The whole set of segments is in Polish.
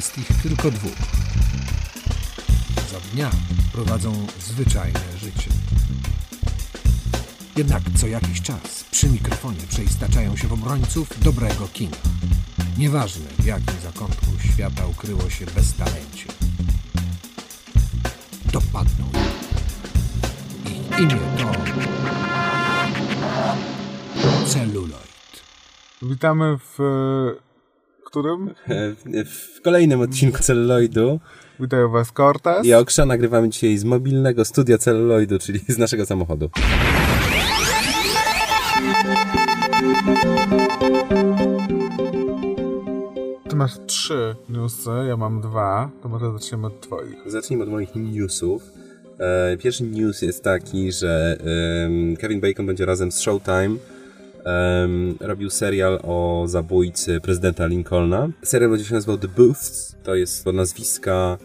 jest ich tylko dwóch. Za dnia prowadzą zwyczajne życie. Jednak co jakiś czas przy mikrofonie przeistaczają się w obrońców dobrego kina. Nieważne w jakim zakątku świata ukryło się beztalencie. Dopadną ich. Ich imię to... Celuloid. Witamy w... e, Którym? W, w kolejnym odcinku Celluloidu Witają Was Cortez. i Okrza nagrywamy dzisiaj z mobilnego studia Celluloidu, czyli z naszego samochodu. Ty masz trzy newsy, ja mam dwa. To może zaczniemy od Twoich. Zacznijmy od moich newsów. E, Pierwszy news jest taki, że Kevin Bacon będzie razem z Showtime em, robił serial o zabójcy prezydenta Lincolna. Serial będzie się nazywał The Booths, to jest to nazwiska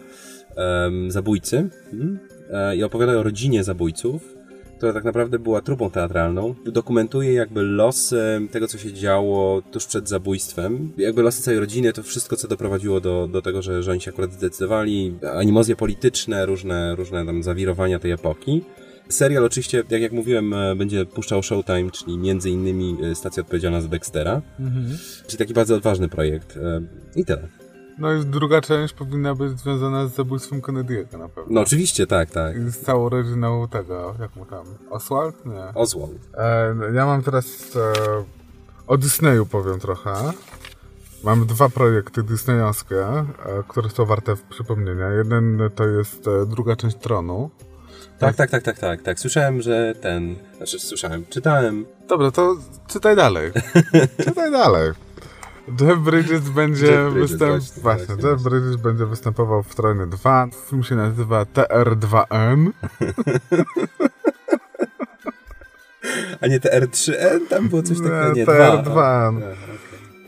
em, zabójcy Mhm. E, i opowiada o rodzinie zabójców, która tak naprawdę była trupą teatralną. Dokumentuje jakby losy tego, co się działo tuż przed zabójstwem. Jakby losy całej rodziny, to wszystko, co doprowadziło do, do tego, że, że oni się akurat zdecydowali. Animozje polityczne, różne, różne tam zawirowania tej epoki. Serial oczywiście, jak, jak mówiłem, e, będzie puszczał Showtime, czyli między innymi e, stacja odpowiedzialna za Dextera. Czyli taki bardzo odważny projekt. E, I tyle. No i druga część powinna być związana z zabójstwem Kennedy'ego na pewno. No oczywiście, tak, tak. I z całą rodziną tego, jak mu tam, Oswald? Nie. Oswald. E, ja mam teraz e, o Disneyu powiem trochę. Mam dwa projekty disneyowskie, e, które są warte przypomnienia. Jeden to jest druga część Tronu. Tak, tak, tak, tak, tak, tak. Słyszałem, że ten. Znaczy, słyszałem, czytałem. Dobra, to czytaj dalej. czytaj dalej. Jeff Bridges będzie Jeff Bridges, występ... właśnie, właśnie, Jeff Bridges będzie występował w Tronie 2. Film się nazywa TR2N. A nie TR3N? Tam było coś takiego, nie, no. TR2N.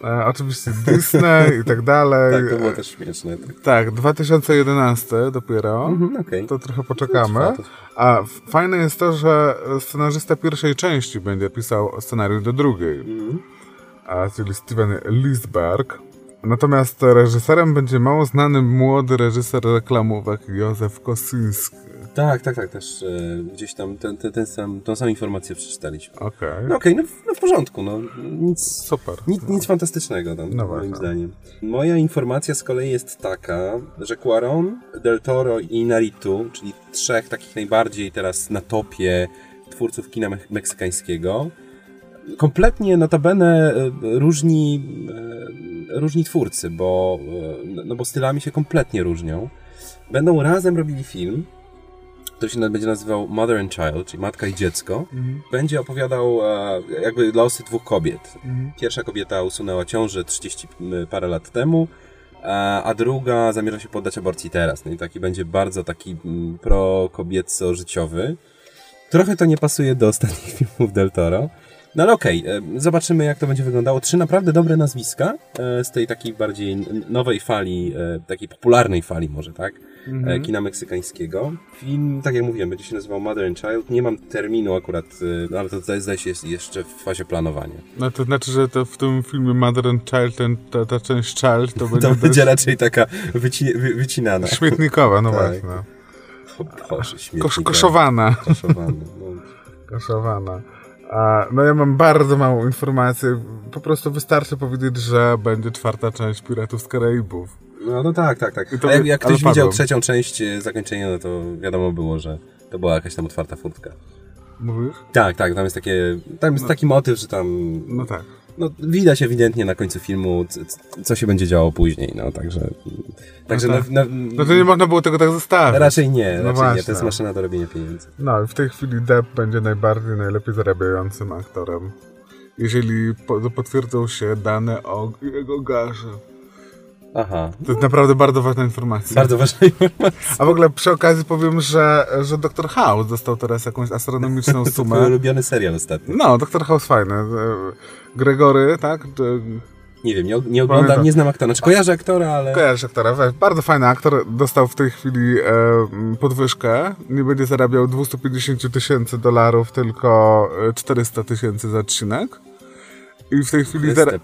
E, oczywiście Disney i tak dalej. Tak, to było też śmieszne. Tak. Tak, 2011 dopiero. Mhm, okej. To trochę poczekamy. A fajne jest to, że scenarzysta pierwszej części będzie pisał scenariusz do drugiej. Mhm. A, czyli Steven Lisberg. Natomiast reżyserem będzie mało znany młody reżyser reklamówek Józef Kosyński. Tak, tak, tak, też e, gdzieś tam ten, ten, ten sam, tą samą informację przeczytaliśmy. Okej. No okej, no, w- no w porządku, no nic, Super. nic, nic fantastycznego tam, No moim właśnie. zdaniem. Moja informacja z kolei jest taka, że Cuaron, Del Toro i Inaritu, czyli trzech takich najbardziej teraz na topie twórców kina me- meksykańskiego, kompletnie notabene e, różni, e, różni twórcy, bo, e, no bo stylami się kompletnie różnią. Będą razem robili film, który się będzie nazywał Mother and Child, czyli Matka i Dziecko. Będzie opowiadał e, jakby losy dwóch kobiet. Pierwsza kobieta usunęła ciążę 30 parę lat temu, a, a druga zamierza się poddać aborcji teraz. No i taki będzie bardzo taki pro-kobieco-życiowy. Trochę to nie pasuje do ostatnich filmów Del Toro. No ale okej, e, zobaczymy jak to będzie wyglądało. Trzy naprawdę dobre nazwiska e, z tej takiej bardziej nowej fali, e, takiej popularnej fali może, tak? E, Kina meksykańskiego. Film, tak jak mówiłem, będzie się nazywał Mother and Child. Nie mam terminu akurat, e, no ale to zdaje- się jest jeszcze w fazie planowania. No to znaczy, że to w tym filmie Mother and Child, ten, ta, ta część Child, to będzie To będzie raczej taka wyci wy wycinana. śmietnikowa, no Tak. właśnie. O Boże, śmietnik. Kosz, koszowana. Koszowana. No. Kaszowana. A, no ja mam bardzo małą informację. Po prostu wystarczy powiedzieć, że będzie czwarta część Piratów z Karaibów. No, no tak, tak, tak. To jak, jak ktoś widział padłem. trzecią część e, zakończenia, no to wiadomo było, że to była jakaś tam otwarta furtka. Mówisz? Tak, tak, tam jest takie, tam jest taki motyw, że tam, No tak. no widać ewidentnie na końcu filmu, co się będzie działo później, no także, także No no, tak. no, No to nie można było tego tak zostawić. raczej nie, No raczej nie, właśnie. to jest maszyna do robienia pieniędzy. No i w tej chwili Depp będzie najbardziej, najlepiej zarabiającym aktorem. Jeżeli po, potwierdzą się dane o jego garze. Aha, To jest naprawdę bardzo ważna informacja. bardzo ważna informacja. A w ogóle przy okazji powiem, że, że Dr. House dostał teraz jakąś astronomiczną To sumę. twój ulubiony serial ostatnio. No, Dr. House fajny. E, Gregory, tak? E, Nie wiem, nie, nie oglądam, Pamiętam. nie znam aktora. Znaczy kojarzę aktora, ale... Kojarzysz aktora, bardzo fajny aktor, dostał w tej chwili e, podwyżkę, nie będzie zarabiał 250 tysięcy dolarów, tylko e, 400 tysięcy za odcinek. I w tej chwili zara-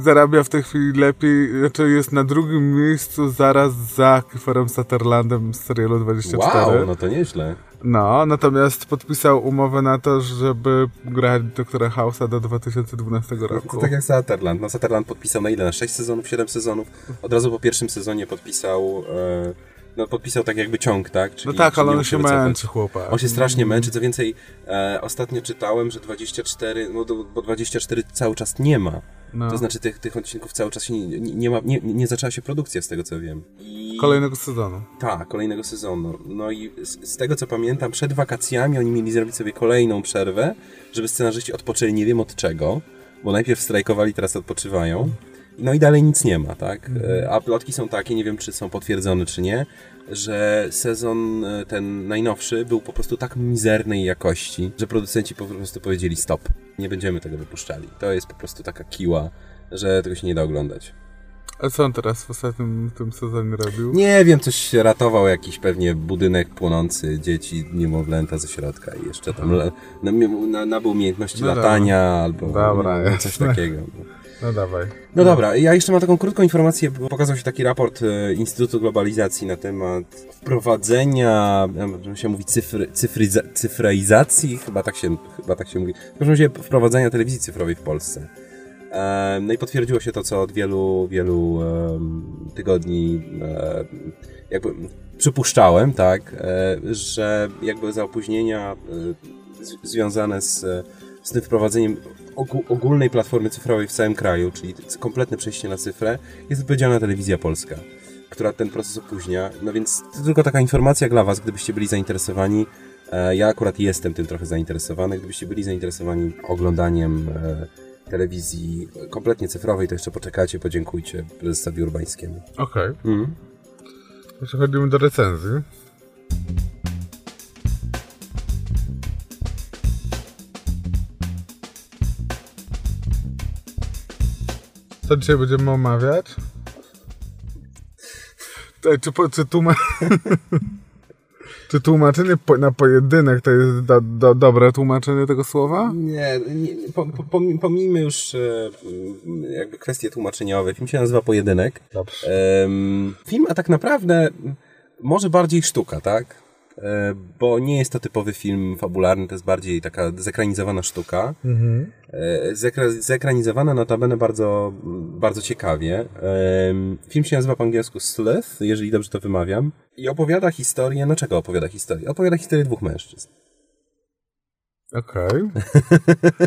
zarabia w tej chwili lepiej, znaczy jest na drugim miejscu zaraz za Kieferem Sutherlandem z serialu 24. Wow, no to nieźle. No, natomiast podpisał umowę na to, żeby grać Doktora House'a do 2012 To roku. tak jak Sutherland. No Sutherland podpisał na ile? Na 6 sezonów, 7 sezonów? Od razu po pierwszym sezonie podpisał... E, no podpisał tak jakby ciąg, tak? No Czyli, tak, czyli ale on się męczy, chłopak. On się strasznie męczy, co więcej, e, ostatnio czytałem, że 24, no bo 24 cały czas nie ma. No. To znaczy tych, tych odcinków cały czas się nie, nie ma, nie, nie zaczęła się produkcja z tego co wiem. I... Kolejnego sezonu. Tak, kolejnego sezonu. No i z, z tego co pamiętam, przed wakacjami oni mieli zrobić sobie kolejną przerwę, żeby scenarzyści odpoczęli nie wiem od czego, bo najpierw strajkowali, teraz odpoczywają. No i dalej nic nie ma, tak? E, A plotki są takie, nie wiem czy są potwierdzone czy nie, że sezon e, ten najnowszy był po prostu tak mizernej jakości, że producenci po prostu powiedzieli stop, nie będziemy tego wypuszczali. To jest po prostu taka kiła, że tego się nie da oglądać. A co on teraz w ostatnim tym sezonie robił? Nie wiem, coś ratował jakiś pewnie budynek płonący, dzieci, niemowlęta ze środka i jeszcze tam nabył umiejętności No latania albo Dobra, no, coś takiego. No dawaj. No dobra, ja jeszcze mam taką krótką informację, bo pokazał się taki raport e, Instytutu Globalizacji na temat wprowadzenia, e, się mówi cyfry, cyfryza, cyfraizacji, chyba tak, się, chyba tak się mówi, w każdym razie wprowadzenia telewizji cyfrowej w Polsce. E, No i potwierdziło się to, co od wielu, wielu tygodni e, jakby przypuszczałem, tak, że jakby za opóźnienia związane z, z tym wprowadzeniem ogó- ogólnej platformy cyfrowej w całym kraju, czyli kompletne przejście na cyfrę, jest odpowiedzialna telewizja polska, która ten proces opóźnia. No więc to tylko taka informacja dla Was, gdybyście byli zainteresowani. E, Ja akurat jestem tym trochę zainteresowany. Gdybyście byli zainteresowani oglądaniem e, telewizji kompletnie cyfrowej, to jeszcze poczekajcie, podziękujcie prezesowi Urbańskiemu. Okej. Mhm. Przechodzimy do recenzji. Co dzisiaj będziemy omawiać? Te, czy, czy, tłuma... czy tłumaczenie po, na pojedynek to jest do, do, dobre tłumaczenie tego słowa? Nie, nie po, po, pomij- pomijmy już e, jakby kwestie tłumaczeniowe. Film się nazywa Pojedynek. Dobrze. Film, a tak naprawdę może bardziej sztuka, tak? E, Bo nie jest to typowy film fabularny, to jest bardziej taka zekranizowana sztuka. E, Zekra, zekranizowana notabene bardzo, bardzo ciekawie. Em, Film się nazywa po angielsku Sleuth, jeżeli dobrze to wymawiam. I opowiada historię, no czego opowiada historię? Opowiada historię dwóch mężczyzn. Okej.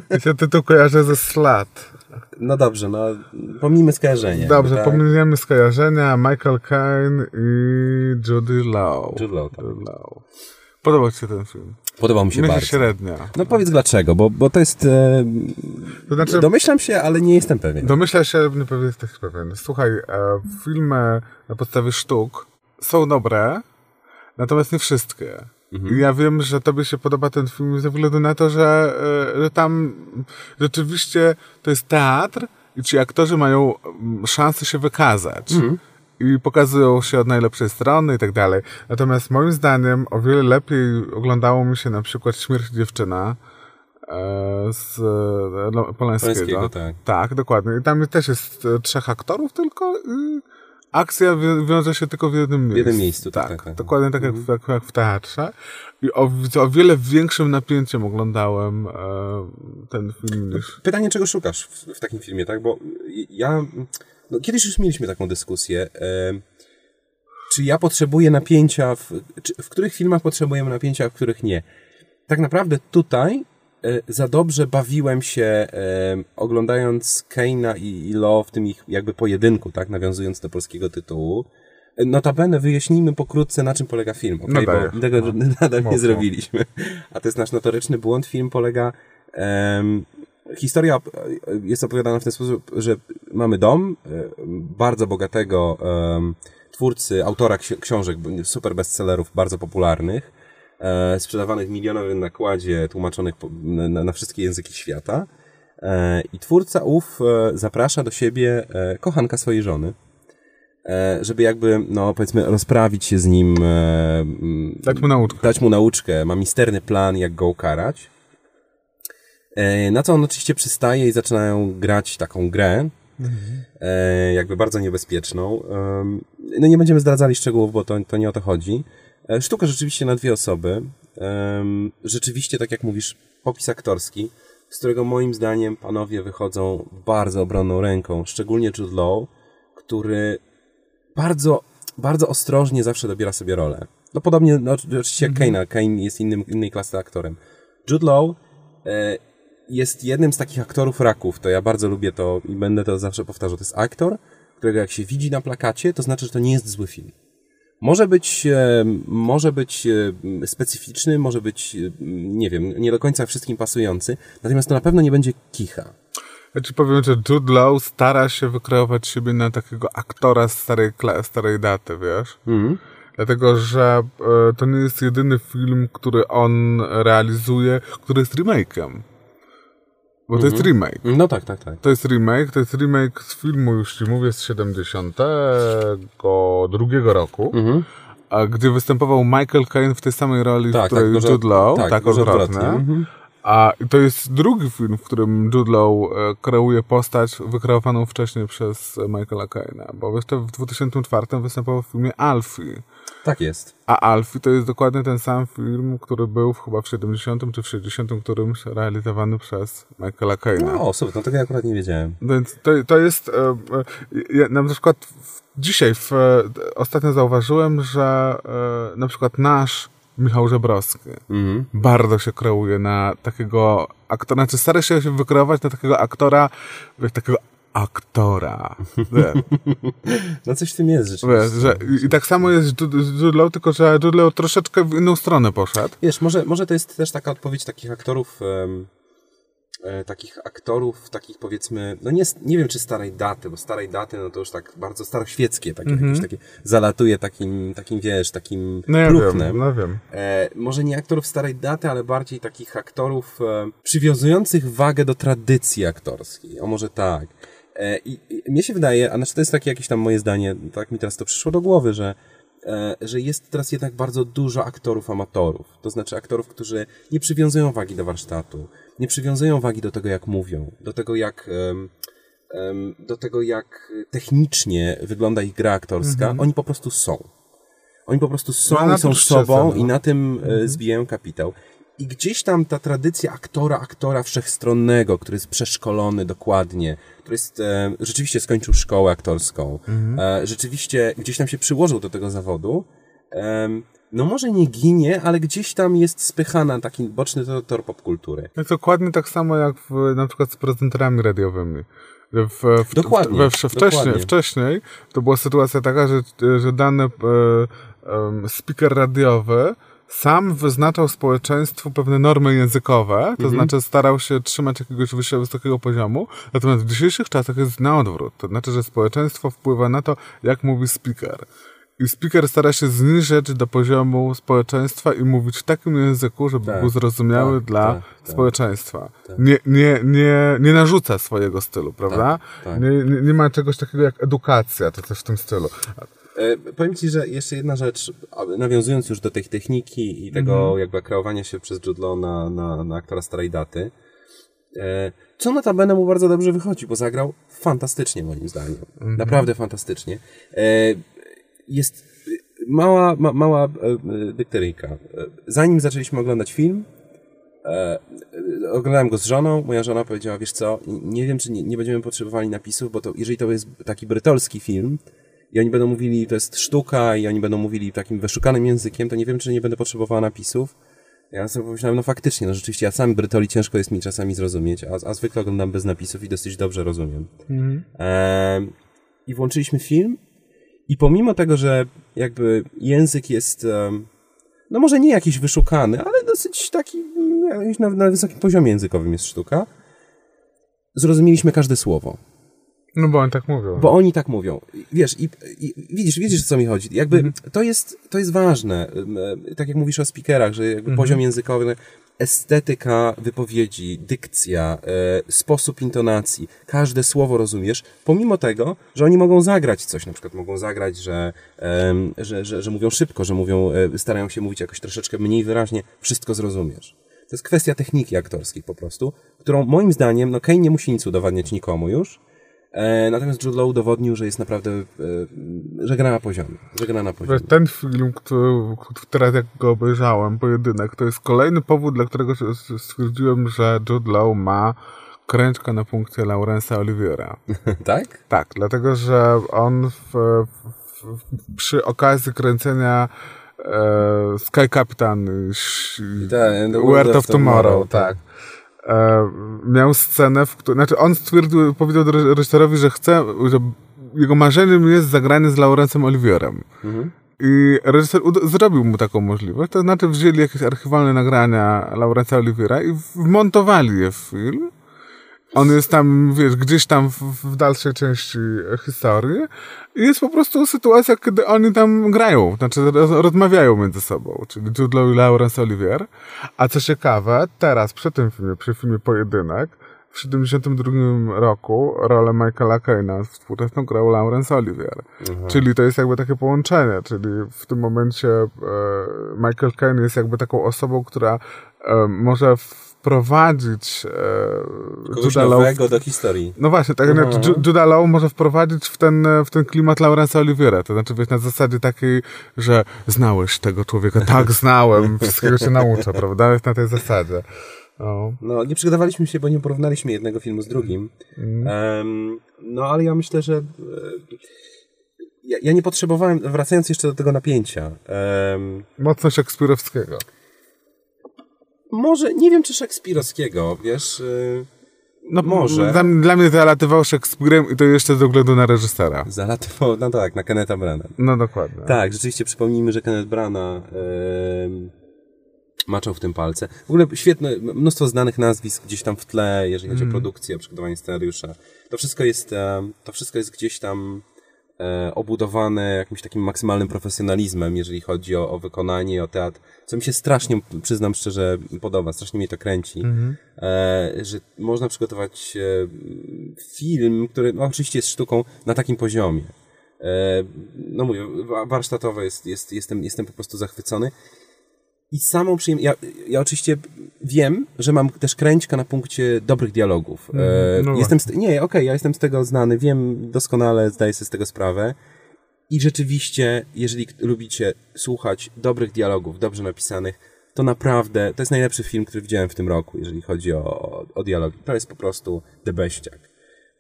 Ja się tytuł kojarzę ze Slat. No dobrze, no pomijmy skojarzenie. Dobrze, tak? pominiemy skojarzenia. Michael Caine i Judy Law. Jude Law, tak. Jude Law. Podobał Ci się ten film? Podobał mi się Myślę bardzo. średnia. No powiedz dlaczego, bo, bo to jest... E, To znaczy, domyślam się, ale nie jestem pewien. domyśla się, nie jesteś pewien. Słuchaj, e, filmy na podstawie sztuk są dobre, natomiast nie wszystkie. Mhm. Ja wiem, że tobie się podoba ten film ze względu na to, że, e, że tam rzeczywiście to jest teatr i ci aktorzy mają mm, szansę się wykazać. Mhm. I pokazują się od najlepszej strony i tak dalej. Natomiast moim zdaniem o wiele lepiej oglądało mi się na przykład Śmierć dziewczyna e, z e, no, Polańskiego. Polańskiego, tak. Tak, dokładnie. I tam też jest trzech aktorów tylko i akcja wi- wiąże się tylko w jednym miejscu. jednym miejscu, tak, Tak, tak, tak. dokładnie tak jak, w- jak, jak w teatrze. I o, o wiele większym napięciem oglądałem e, ten film niż... Pytanie, czego szukasz w, w takim filmie, tak? Bo ja... No, kiedyś już mieliśmy taką dyskusję. E, czy ja potrzebuję napięcia, w, czy, w których filmach potrzebujemy napięcia, a w których nie? Tak naprawdę tutaj za dobrze bawiłem się e, oglądając Keina i, Law w tym ich jakby pojedynku, tak? Nawiązując do polskiego tytułu. E, Notabene wyjaśnijmy pokrótce, na czym polega film, okay? No dajesz. bo tego nadal nie Mocno. zrobiliśmy. A to jest nasz notoryczny błąd. Film polega... historia e, jest opowiadana w ten sposób, że mamy dom e, bardzo bogatego twórcy, autora ksi- książek, super bestsellerów, bardzo popularnych, e, sprzedawanych w milionowym nakładzie, tłumaczonych po, na, na wszystkie języki świata. E, I twórca ów e, zaprasza do siebie kochanka swojej żony, żeby jakby, no powiedzmy, rozprawić się z nim, mm, Dać mu nauczkę. dać mu nauczkę, ma misterny plan, jak go ukarać. Na co on oczywiście przystaje i zaczynają grać taką grę, e, jakby bardzo niebezpieczną. No nie będziemy zdradzali szczegółów, bo to, to nie o to chodzi. E, Sztuka rzeczywiście na dwie osoby. Rzeczywiście, tak jak mówisz, popis aktorski, z którego moim zdaniem panowie wychodzą bardzo obronną ręką, szczególnie Jude Law, który bardzo, bardzo ostrożnie zawsze dobiera sobie rolę. No podobnie, no, oczywiście jak Kane'a. Kane jest innym, innej klasy aktorem. Jude Law e, jest jednym z takich aktorów raków. To ja bardzo lubię to i będę to zawsze powtarzał. To jest aktor, którego jak się widzi na plakacie, to znaczy, że to nie jest zły film. Może być, e, może być e, specyficzny, może być, e, nie wiem, nie do końca wszystkim pasujący, natomiast to na pewno nie będzie kicha. Ja ci powiem, że Jude Law stara się wykreować siebie na takiego aktora z starej, starej daty, wiesz? Mhm. Dlatego, że to nie jest jedyny film, który on realizuje, który jest remake'em. Bo to jest remake. No tak, tak, tak. To jest remake, to jest remake z filmu, już ci mówię, z 72 roku, Mhm. a gdzie występował Michael Caine w tej samej roli, Tak, w której tak, tylko, że- Jude Law, tak, tak, odwrotnie. Mhm. A to jest drugi film, w którym Jude Law e, kreuje postać wykreowaną wcześniej przez Michaela Caina, bo jeszcze w 2004 występował w filmie Alfie. Tak jest. A Alfie to jest dokładnie ten sam film, który był chyba w 70 czy w 60 którymś realizowany przez Michaela Caina. O, super, no tego ja akurat nie wiedziałem. Więc to, to jest. E, e, ja na przykład w, dzisiaj w, e, ostatnio zauważyłem, że e, na przykład nasz Michał Żebrowski Mhm. bardzo się kreuje na takiego aktora, znaczy stara się się wykreować na takiego aktora, wiesz, takiego aktora. Wiesz, No coś w tym jest wiesz, rzeczywiście. że, i, tak samo jest z Jude- Law, tylko że Jude Law troszeczkę w inną stronę poszedł. Wiesz, może, może to jest też taka odpowiedź takich aktorów, em, e, takich aktorów, takich powiedzmy, no nie, nie wiem czy starej daty, bo starej daty, no to już tak bardzo staroświeckie, takie, jakieś takie zalatuje takim, takim wiesz, takim No ja wiem, no wiem. E, może nie aktorów starej daty, ale bardziej takich aktorów e, przywiązujących wagę do tradycji aktorskiej. O może tak. E, i, I mnie się wydaje, a znaczy to jest takie jakieś tam moje zdanie, tak mi teraz to przyszło do głowy, że e, że jest teraz jednak bardzo dużo aktorów amatorów. To znaczy aktorów, którzy nie przywiązują wagi do warsztatu, nie przywiązują wagi do tego, jak mówią, do tego, jak, do tego, jak technicznie wygląda ich gra aktorska. Oni po prostu są. Oni po prostu są No, i są sobą szczycę, i no. na tym e, zbijają kapitał. I gdzieś tam ta tradycja aktora, aktora wszechstronnego, który jest przeszkolony dokładnie, który jest, e, rzeczywiście skończył szkołę aktorską, e, rzeczywiście gdzieś tam się przyłożył do tego zawodu, em, no może nie ginie, ale gdzieś tam jest spychana na taki boczny tor, popkultury. Jest dokładnie tak samo jak w, na przykład z prezenterami radiowymi. W, w, Dokładnie, we, wcześniej, dokładnie. wcześniej to była sytuacja taka, że, że dany e, em, speaker radiowy sam wyznaczał społeczeństwu pewne normy językowe, Mhm. to znaczy starał się trzymać jakiegoś wysokiego poziomu, natomiast w dzisiejszych czasach jest na odwrót. To znaczy, że społeczeństwo wpływa na to, jak mówi speaker. I speaker stara się zniżyć do poziomu społeczeństwa i mówić w takim języku, żeby Tak, był zrozumiały tak, dla tak, tak, społeczeństwa. Nie, nie, nie, nie narzuca swojego stylu, prawda? tak. Nie, nie, nie ma czegoś takiego jak edukacja, czy coś w tym stylu. E, powiem Ci, że jeszcze jedna rzecz, nawiązując już do tej techniki i tego jakby kreowania się przez Jude Law na, na, na aktora starej daty, e, co notabene mu bardzo dobrze wychodzi, bo zagrał fantastycznie moim zdaniem. Naprawdę fantastycznie. E, jest mała, ma, mała dykteryjka. Zanim zaczęliśmy oglądać film, e, oglądałem go z żoną, moja żona powiedziała, wiesz co, nie wiem, czy nie, nie będziemy potrzebowali napisów, bo to, jeżeli to jest taki brytolski film, i oni będą mówili, to jest sztuka, i oni będą mówili takim wyszukanym językiem, to nie wiem, czy nie będę potrzebowała napisów. Ja sobie pomyślałem, no faktycznie, no rzeczywiście, ja sam Brytoli ciężko jest mi czasami zrozumieć, a, a zwykle oglądam bez napisów i dosyć dobrze rozumiem. Em, I włączyliśmy film i pomimo tego, że jakby język jest, no może nie jakiś wyszukany, ale dosyć taki, jakiś na, na wysokim poziomie językowym jest sztuka, zrozumieliśmy każde słowo. No bo on tak mówił. Bo oni tak mówią. Wiesz, i, i widzisz, widzisz o co mi chodzi. Jakby to, jest, to jest ważne. E, Tak jak mówisz o speakerach, że jakby poziom językowy, estetyka wypowiedzi, dykcja, e, sposób intonacji, każde słowo rozumiesz, pomimo tego, że oni mogą zagrać coś, na przykład mogą zagrać, że, em, że, że, że mówią szybko, że mówią, e, starają się mówić jakoś troszeczkę mniej wyraźnie, wszystko zrozumiesz. To jest kwestia techniki aktorskiej po prostu, którą moim zdaniem, no Kane nie musi nic udowadniać nikomu już, e, natomiast Jude Law udowodnił, że jest naprawdę, e, że gra na poziomie, że gra na poziomie. Ten film, który, teraz jak go obejrzałem, pojedynek, to jest kolejny powód, dla którego stwierdziłem, że Jude Law ma kręczkę na punkcie Laurensa Oliviera. tak? Tak, dlatego że on w, w, w, przy okazji kręcenia e, Sky Captain Tak, the World of Tomorrow, tak. E, miał scenę, w której, znaczy on stwierdził, powiedział do reżysera, że chce, że jego marzeniem jest zagranie z Laurencem Olivierem. Mhm. I reżyser zrobił mu taką możliwość, to znaczy wzięli jakieś archiwalne nagrania Laurensa Oliviera i wmontowali je w film. On jest tam, wiesz, gdzieś tam w, w dalszej części historii i jest po prostu sytuacja, kiedy oni tam grają, znaczy roz, rozmawiają między sobą, czyli Jude Law i Laurence Olivier. A co ciekawe, teraz przy tym filmie, przy filmie Pojedynek, w 1972 roku rolę Michaela Caina współczesną grał Laurence Olivier. Czyli to jest jakby takie połączenie, czyli w tym momencie e, Michael Caine jest jakby taką osobą, która e, może wprowadzić e, Kogoś Juda Law nowego do historii. no właśnie, tak Aha. znaczy, Ju- Juda Law może wprowadzić w ten, w ten klimat Laurensa Oliviera. To znaczy, wiesz, na zasadzie takiej, że znałeś tego człowieka. Tak, znałem, wszystkiego się nauczę, prawda? Jest na tej zasadzie. O. No, nie przygotowaliśmy się, bo nie porównaliśmy jednego filmu z drugim. Em, no, ale ja myślę, że e, ja, ja nie potrzebowałem, wracając jeszcze do tego napięcia, em, Mocno szekspirowskiego. Może, nie wiem czy szekspirowskiego, wiesz, y, No Może. Dla, dla mnie zalatywał Szekspirem i to jeszcze ze względu na reżysera. zalatywał, no tak, na Kenneta Brana. No dokładnie. Tak, rzeczywiście przypomnijmy, że Kenneth Brana em, maczał w tym palce. W ogóle świetne, mnóstwo znanych nazwisk gdzieś tam w tle, jeżeli chodzi o produkcję, o przygotowanie scenariusza. To wszystko jest, to wszystko jest gdzieś tam obudowane jakimś takim maksymalnym profesjonalizmem, jeżeli chodzi o, o wykonanie, o teatr, co mi się strasznie, przyznam szczerze, podoba, strasznie mnie to kręci, e, że można przygotować e, film, który no, oczywiście jest sztuką na takim poziomie. E, no mówię, wa- warsztatowo jest, jest, jestem, jestem po prostu zachwycony. I samą przyjemność. Ja, ja oczywiście wiem, że mam też kręćka na punkcie dobrych dialogów. E, no jestem nie, okej, ja jestem z tego znany, wiem doskonale, zdaję sobie z tego sprawę. I rzeczywiście, jeżeli lubicie słuchać dobrych dialogów, dobrze napisanych, to naprawdę, to jest najlepszy film, który widziałem w tym roku, jeżeli chodzi o, o, o dialogi. To jest po prostu The Beściak.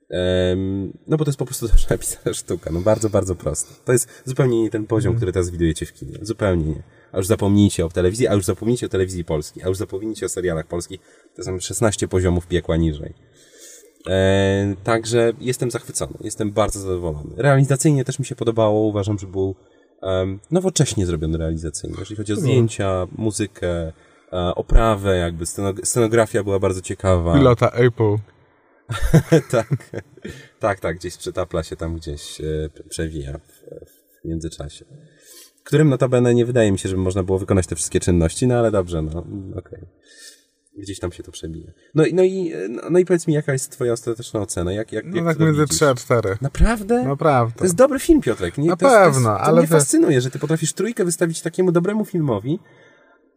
Em, no bo to jest po prostu dobrze napisana sztuka, no bardzo, bardzo prosto. To jest zupełnie nie ten poziom, który teraz widujecie w kinie. Zupełnie nie. A już zapomnijcie o telewizji, a już zapomnijcie o telewizji polskiej, a już zapomnijcie o serialach polskich. To są 16 poziomów piekła niżej. E, także jestem zachwycony, jestem bardzo zadowolony. Realizacyjnie też mi się podobało, uważam, że był em, nowocześnie zrobiony realizacyjnie, jeżeli chodzi o zdjęcia, muzykę, e, oprawę, jakby scenog- scenografia była bardzo ciekawa. Pilota Apple. tak, tak, tak, gdzieś przytapla się tam gdzieś e, przewija w, w międzyczasie. Którym notabene nie wydaje mi się, żeby można było wykonać te wszystkie czynności, no ale dobrze, no okej. Gdzieś tam się to przebija. No, i- no, i, no, no i powiedz mi, jaka jest twoja ostateczna ocena? Jak, jak, No jak tak między widzisz? 3 a 4. Naprawdę? Naprawdę. To jest dobry film, Piotrek. Nie, Na to jest, to jest, pewno, to ale mnie fascynuje, że ty potrafisz trójkę wystawić takiemu dobremu filmowi,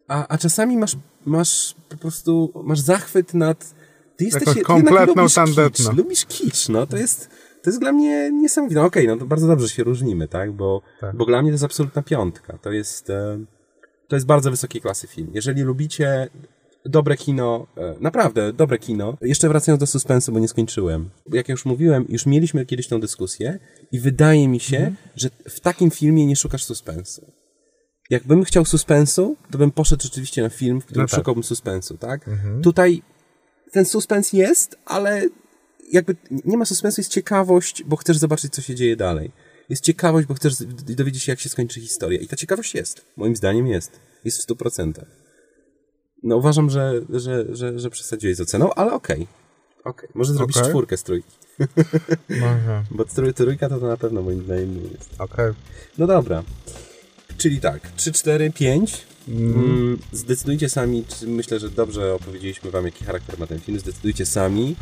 a, a czasami masz, masz po prostu, masz zachwyt nad... Ty jesteś ty kompletną tandetną. lubisz kicz, no to jest, to jest dla mnie niesamowite. No okej, no to bardzo dobrze się różnimy, tak? Bo, Tak. bo dla mnie to jest absolutna piątka. To jest, e, to jest bardzo wysokiej klasy film. Jeżeli lubicie dobre kino, e, naprawdę dobre kino. Jeszcze wracając do suspensu, bo nie skończyłem. Jak już mówiłem, już mieliśmy kiedyś tą dyskusję i wydaje mi się, że w takim filmie nie szukasz suspensu. Jakbym chciał suspensu, to bym poszedł rzeczywiście na film, w którym No tak. szukałbym suspensu, tak? Tutaj ten suspens jest, ale jakby nie ma suspensu, jest ciekawość, bo chcesz zobaczyć, co się dzieje dalej. Jest ciekawość, bo chcesz dowiedzieć się, jak się skończy historia. I ta ciekawość jest. Moim zdaniem jest. Jest w stu procentach. No uważam, że, że, że, że przesadziłeś z oceną, ale okej. Okej. Może zrobić Okej. czwórkę z trójki. Może. Bo trój, trójka to, to na pewno moim zdaniem nie jest. Okej. No dobra. Czyli tak, 3, 4, 5. Mm, zdecydujcie sami, myślę, że dobrze opowiedzieliśmy wam, jaki charakter ma ten film. Zdecydujcie sami.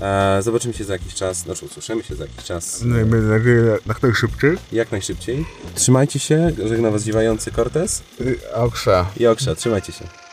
E, zobaczymy się za jakiś czas, znaczy usłyszymy się za jakiś czas. No miejmy nadzieję, jak najszybciej. Jak najszybciej. Trzymajcie się, żegna was dziwający Cortez I Oksza. i Okrza. Trzymajcie się.